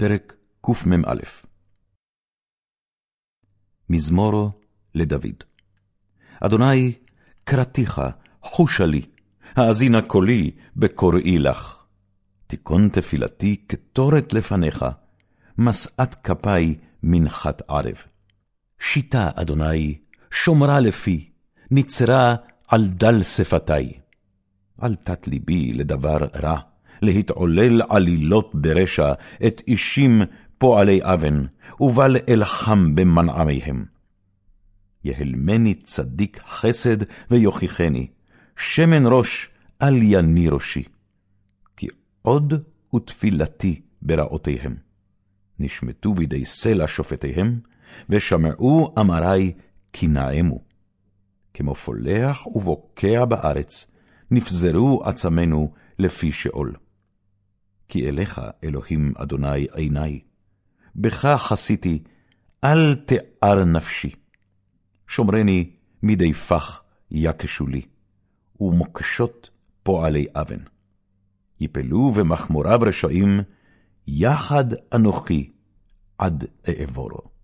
פרק קמ"א מזמור לדוד אדוני, קראתיך, חושה לי, האזינה קולי בקוראי לך. תיכון תפילתי קטורת לפניך, משאת כפי מנחת ערב. שיטה, אדוני, שומרה לפי, נצרה על דל שפתי. אל תת ליבי לדבר רע, להתעולל עלילות ברשע, את אישים פועלי אבן, ובל אלחם במנעמיהם. יהלמני צדיק חסד ויוכיחני, שמן ראש אל יני ראשי. כי עוד ותפילתי ברעותיהם. נשמטו בידי סלע שופטיהם, ושמעו אמרי כי נעמו. כמו פולח ובוקע בארץ, נפזרו עצמנו לפי שאול. כי אליך, אלוהים אדוני עיני, בך חסיתי, אל תיאר נפשי. שומרני מדי פח יקשו לי, ומוקשות פועלי אבן. יפלו במחמוריו רשעים, יחד אנוכי עד אעבורו.